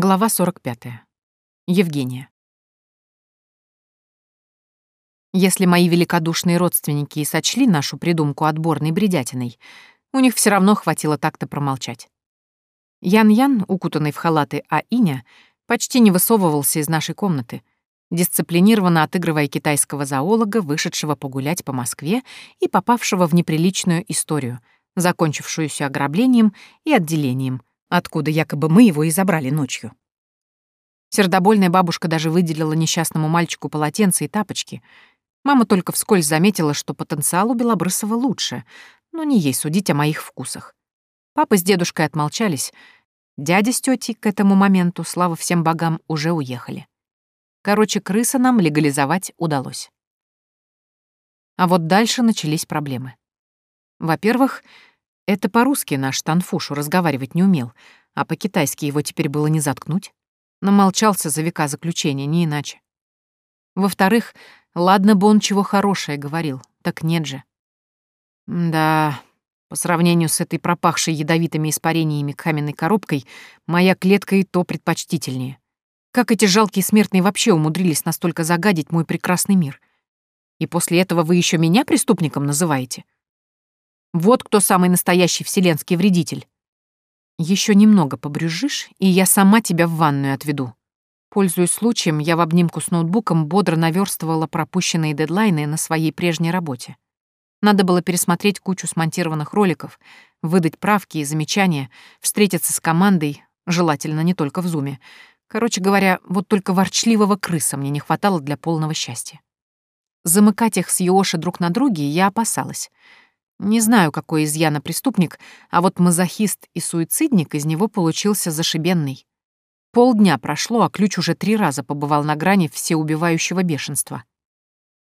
Глава 45. Евгения. Если мои великодушные родственники и сочли нашу придумку отборной бредятиной, у них все равно хватило так-то промолчать. Ян-Ян, укутанный в халаты а Иня, почти не высовывался из нашей комнаты, дисциплинированно отыгрывая китайского зоолога, вышедшего погулять по Москве и попавшего в неприличную историю, закончившуюся ограблением и отделением — откуда якобы мы его и забрали ночью. Сердобольная бабушка даже выделила несчастному мальчику полотенце и тапочки. Мама только вскользь заметила, что потенциал у Белобрысова лучше, но не ей судить о моих вкусах. Папа с дедушкой отмолчались. Дядя с тетей к этому моменту, слава всем богам, уже уехали. Короче, крыса нам легализовать удалось. А вот дальше начались проблемы. Во-первых, это по-русски наш Танфушу разговаривать не умел, а по-китайски его теперь было не заткнуть. Намолчался за века заключения, не иначе. Во-вторых, ладно бы он чего хорошее говорил, так нет же. Да, по сравнению с этой пропахшей ядовитыми испарениями каменной коробкой, моя клетка и то предпочтительнее. Как эти жалкие смертные вообще умудрились настолько загадить мой прекрасный мир? И после этого вы еще меня преступником называете? Вот кто самый настоящий вселенский вредитель. Еще немного побрюжишь, и я сама тебя в ванную отведу. Пользуясь случаем, я в обнимку с ноутбуком бодро наверстывала пропущенные дедлайны на своей прежней работе. Надо было пересмотреть кучу смонтированных роликов, выдать правки и замечания, встретиться с командой, желательно не только в зуме. Короче говоря, вот только ворчливого крыса мне не хватало для полного счастья. Замыкать их с Йоши друг на друге я опасалась — не знаю, какой изъяна преступник, а вот мазохист и суицидник из него получился зашибенный. Полдня прошло, а ключ уже три раза побывал на грани всеубивающего бешенства.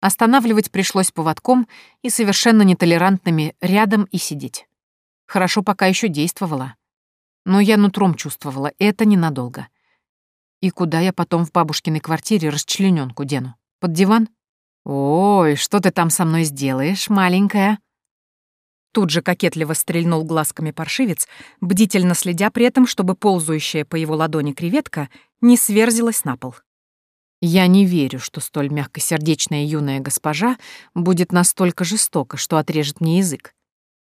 Останавливать пришлось поводком и совершенно нетолерантными рядом и сидеть. Хорошо пока еще действовала. Но я нутром чувствовала, это ненадолго. И куда я потом в бабушкиной квартире расчлененку дену? Под диван? «Ой, что ты там со мной сделаешь, маленькая?» Тут же кокетливо стрельнул глазками паршивец, бдительно следя при этом, чтобы ползающая по его ладони креветка не сверзилась на пол. Я не верю, что столь мягкосердечная юная госпожа будет настолько жестока, что отрежет мне язык.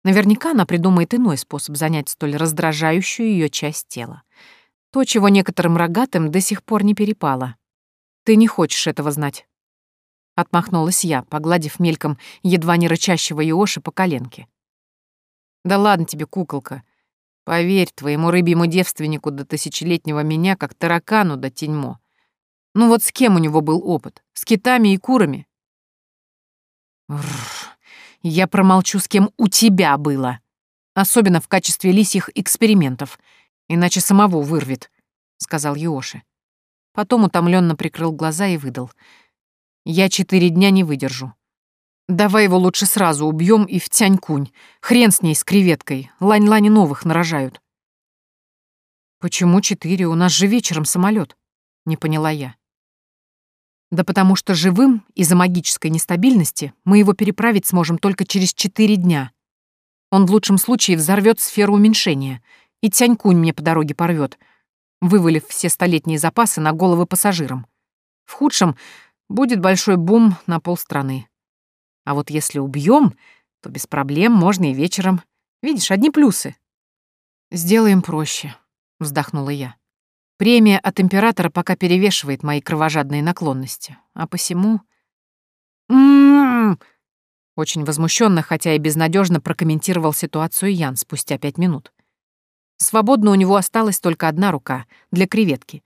Наверняка она придумает иной способ занять столь раздражающую ее часть тела. То, чего некоторым рогатым до сих пор не перепало. Ты не хочешь этого знать. Отмахнулась я, погладив мельком едва не рычащего Иоши по коленке. Да ладно тебе, куколка. Поверь, твоему рыбьему девственнику до тысячелетнего меня, как таракану до теньмо. Ну вот с кем у него был опыт? С китами и курами? Рррр, я промолчу, с кем у тебя было. Особенно в качестве лисьих экспериментов. Иначе самого вырвет, — сказал Йоши. Потом утомленно прикрыл глаза и выдал. Я четыре дня не выдержу. Давай его лучше сразу убьем и в тянь-кунь. Хрен с ней, с креветкой. Лань-лани новых нарожают. Почему четыре? У нас же вечером самолет. Не поняла я. Да потому что живым из-за магической нестабильности мы его переправить сможем только через четыре дня. Он в лучшем случае взорвет сферу уменьшения, и тянь-кунь мне по дороге порвет, вывалив все столетние запасы на головы пассажирам. В худшем будет большой бум на полстраны. А вот если убьем, то без проблем можно и вечером. Видишь, одни плюсы. Сделаем проще, вздохнула я. Премия от императора пока перевешивает мои кровожадные наклонности, а посему... М-м-м! Очень возмущенно, хотя и безнадежно прокомментировал ситуацию Ян спустя пять минут. Свободно у него осталась только одна рука для креветки.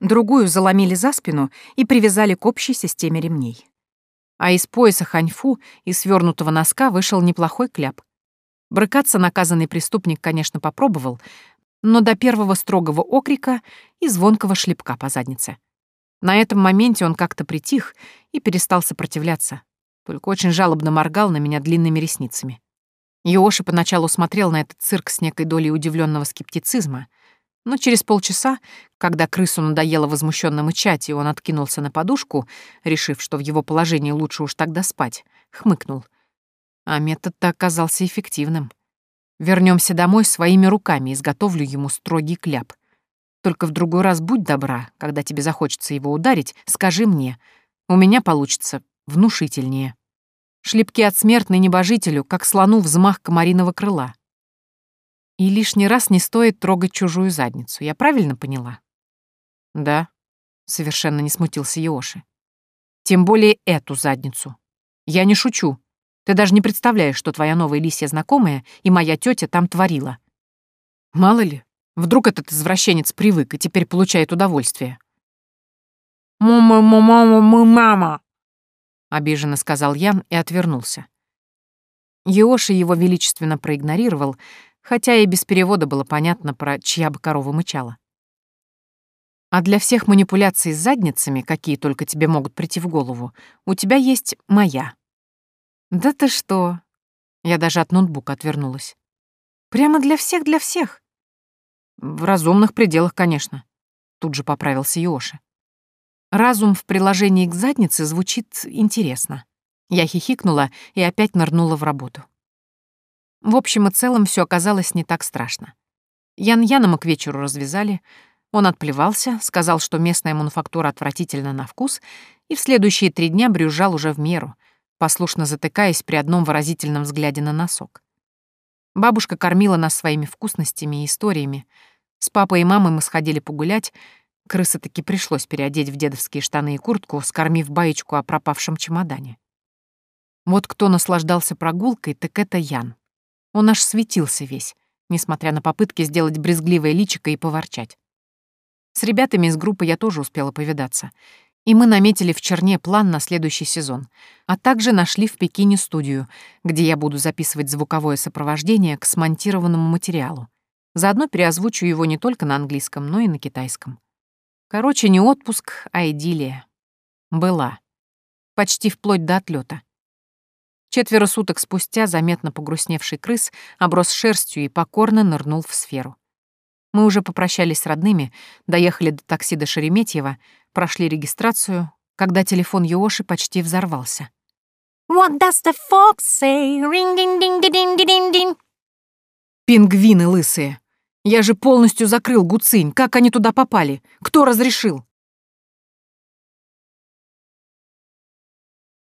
Другую заломили за спину и привязали к общей системе ремней а из пояса ханьфу и свернутого носка вышел неплохой кляп. Брыкаться наказанный преступник, конечно, попробовал, но до первого строгого окрика и звонкого шлепка по заднице. На этом моменте он как-то притих и перестал сопротивляться, только очень жалобно моргал на меня длинными ресницами. Йоши поначалу смотрел на этот цирк с некой долей удивленного скептицизма — но через полчаса, когда крысу надоело возмущенно мычать, и он откинулся на подушку, решив, что в его положении лучше уж тогда спать, хмыкнул. А метод-то оказался эффективным. Вернемся домой своими руками, изготовлю ему строгий кляп. Только в другой раз будь добра, когда тебе захочется его ударить, скажи мне. У меня получится внушительнее. Шлепки от смертной небожителю, как слону взмах комариного крыла. И лишний раз не стоит трогать чужую задницу, я правильно поняла? Да, совершенно не смутился Йоши. Тем более эту задницу. Я не шучу. Ты даже не представляешь, что твоя новая лисья знакомая и моя тетя там творила. Мало ли, вдруг этот извращенец привык и теперь получает удовольствие. «Мама-мама-мама-мама!» — обиженно сказал Ян и отвернулся. Йоши его величественно проигнорировал, хотя и без перевода было понятно, про чья бы корова мычала. А для всех манипуляций с задницами, какие только тебе могут прийти в голову, у тебя есть моя. Да ты что? Я даже от ноутбука отвернулась. Прямо для всех, для всех. В разумных пределах, конечно. Тут же поправился Йоши. Разум в приложении к заднице звучит интересно. Я хихикнула и опять нырнула в работу. В общем и целом все оказалось не так страшно. Ян-Яна мы к вечеру развязали, он отплевался, сказал, что местная мануфактура отвратительна на вкус, и в следующие три дня брюзжал уже в меру, послушно затыкаясь при одном выразительном взгляде на носок. Бабушка кормила нас своими вкусностями и историями. С папой и мамой мы сходили погулять. Крысы таки пришлось переодеть в дедовские штаны и куртку, скормив баечку о пропавшем чемодане. Вот кто наслаждался прогулкой, так это Ян. Он аж светился весь, несмотря на попытки сделать брезгливое личико и поворчать. С ребятами из группы я тоже успела повидаться. И мы наметили в Черне план на следующий сезон, а также нашли в Пекине студию, где я буду записывать звуковое сопровождение к смонтированному материалу. Заодно переозвучу его не только на английском, но и на китайском. Короче, не отпуск, а идиллия. Была. Почти вплоть до отлета. Четверо суток спустя заметно погрустневший крыс оброс шерстью и покорно нырнул в сферу. Мы уже попрощались с родными, доехали до такси до Шереметьево, прошли регистрацию, когда телефон Йоши почти взорвался. What does the fox say? Ring ding ding ding ding ding. Пингвины лысые. Я же полностью закрыл гуцинь. Как они туда попали? Кто разрешил?